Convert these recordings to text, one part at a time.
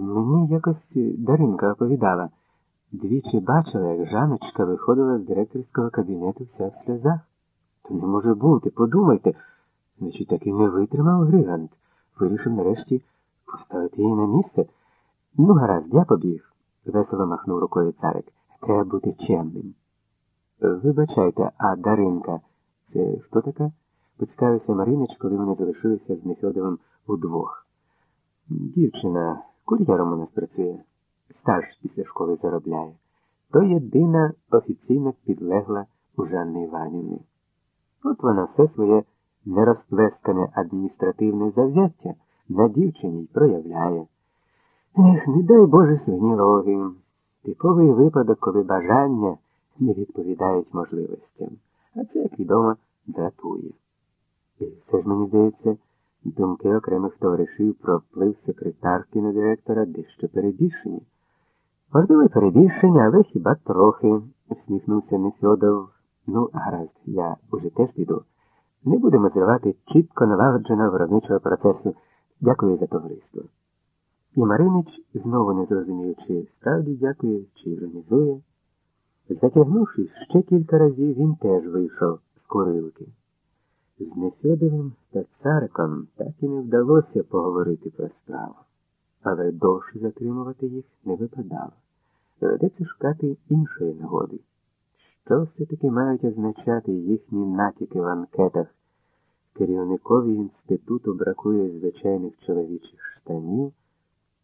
Мені якось Даринка оповідала. Двічі бачила, як Жаночка виходила з директорського кабінету вся в сльозах. То не може бути, подумайте. Значить, таки не витримав Григант. Вирішив нарешті поставити її на місце. Ну, гаразд, я побіг, весело махнув рукою царик. Треба бути чемним. Вибачайте, а Даринка, це хто така? Поцікавився Маринич, коли вони залишилися з Нефьодовим удвох. Дівчина кур'єром у нас працює, стаж після школи заробляє. То єдина офіційно підлегла у Жанни Іванівни. От вона все своє нерозплескане адміністративне завзяття на дівчині й проявляє. Ех, не дай Боже свині роги. Типовий випадок, коли бажання не відповідають можливостям. А це, як відомо, дратує. І все ж мені здається, думки окремих товаришів про вплив секретарки на директора дещо перебільшені. Можливо, перебільшення, але хіба трохи, всміхнувся Нефьодов. Ну, гаразд, я уже теж піду. Не будемо зривати чітко налагодженого виробничого процесу. Дякую за товариство. І Маринич, знову не зрозумів, чи справді дякує, чи іронізує. Затягнувшись ще кілька разів, він теж вийшов з курилки. З Нефьодовим та цариком так і не вдалося поговорити про справу, але довше затримувати їх не випадало. Доведеться шукати іншої нагоди. Що все-таки мають означати їхні натяки в анкетах? Керівникові інституту бракує звичайних чоловічих штанів,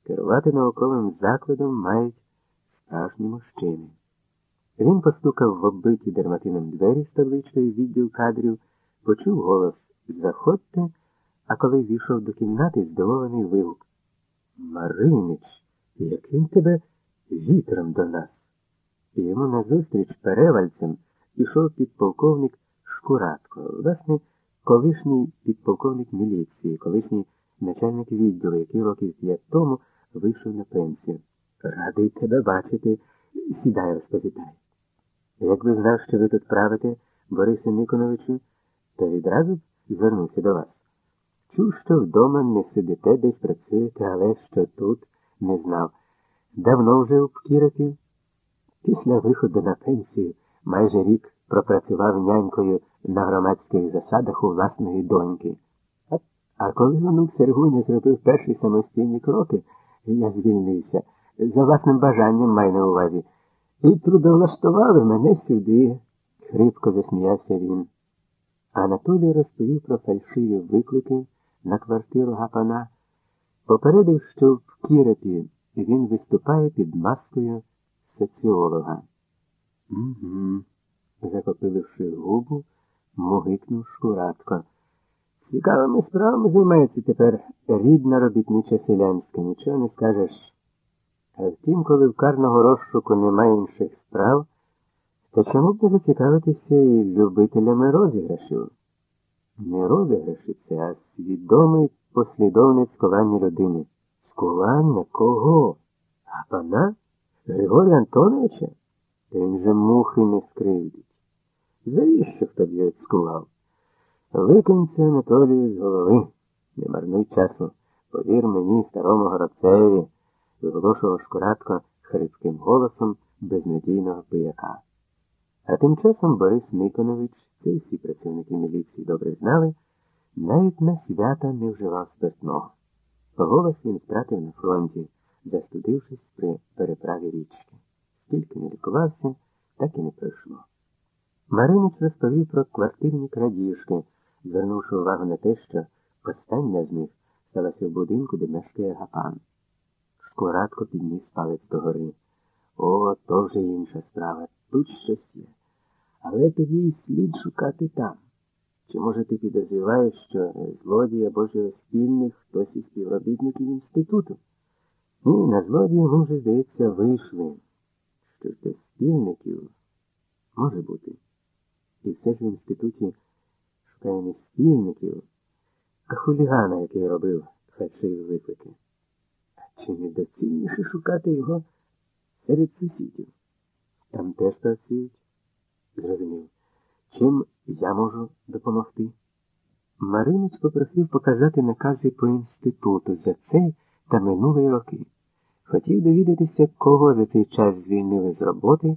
керувати науковим закладом мають справжні мужчини. Він постукав в оббиті дерматином двері з табличкою відділ кадрів, почув голос Заходьте, а коли війшов до кімнати, здивований вигук. Маринич, яким тебе вітром до нас? Йому назустріч перевальцем ішов підполковник Шкуратко, власне, колишній підполковник міліції, колишній начальник відділу, який років п'ять тому вийшов на пенсію. Радий тебе бачити, сідай, розповідай. Якби знав, що ви тут правите, Борисе Никоновичу, то відразу звернувся до вас. Чув, що вдома не сидите, десь працюєте, але що тут не знав. Давно вже у Кірові. Після виходу на пенсію майже рік пропрацював нянькою на громадських засадах у власної доньки. А, а коли онук Сергуня зробив перші самостійні кроки, я звільнився. За власним бажанням маю на увазі. І трудовлаштували мене сюди, хрипко засміявся він. Анатолій розповів про фальшиві виклики на квартиру гапана, попередив, що в Кірепі він виступає під маскою соціолога. Угу, закопиливши губу, мугикнув Шкуратко. Цікавими справами займається тепер рідна робітнича селянська, нічого не скажеш. А втім, коли в карного розшуку немає інших справ, то чому б не зацікавитися і любителями розіграшів? Не розіграші це, а свідомий послідовник скування людини. Скування кого? А пана? Григорія Антоновича? Та він же мухи не скривдить. Завіщо хто б його цькував? Викинь це Анатолію з голови. Не марнуй часу. Повір мені, старому горобцеві, виголошував Шкуратко хрипким голосом безнадійного пияка. А тим часом Борис Никонович, це всі працівники міліції добре знали, навіть на свята не вживав спиртного. Голос він втратив на фронті, застудившись при переправі річки. Скільки не лікувався, так і не пройшло. Маринич розповів про квартирні крадіжки, звернувши увагу на те, що остання з них сталася в будинку, де мешкає гапан. Шкуратко підніс палець догори. О, то вже інша справа. Тут щось є. Але тоді й слід шукати там. Чи, може, ти підозріваєш, що злодій або ж спільних хтось із співробітників інституту? Ні, на злодія ми здається, вийшли. Що ж до спільників може бути. І все ж в інституті шукає не спільників, а хулігана, який робив фальшиві виклики. Чи не доцільніше шукати його серед сусідів? Там теж працюють. Зрозумів. Чим я можу допомогти? Маринець попросив показати накази по інституту за цей та минулий роки. Хотів довідатися, кого за цей час звільнили з роботи.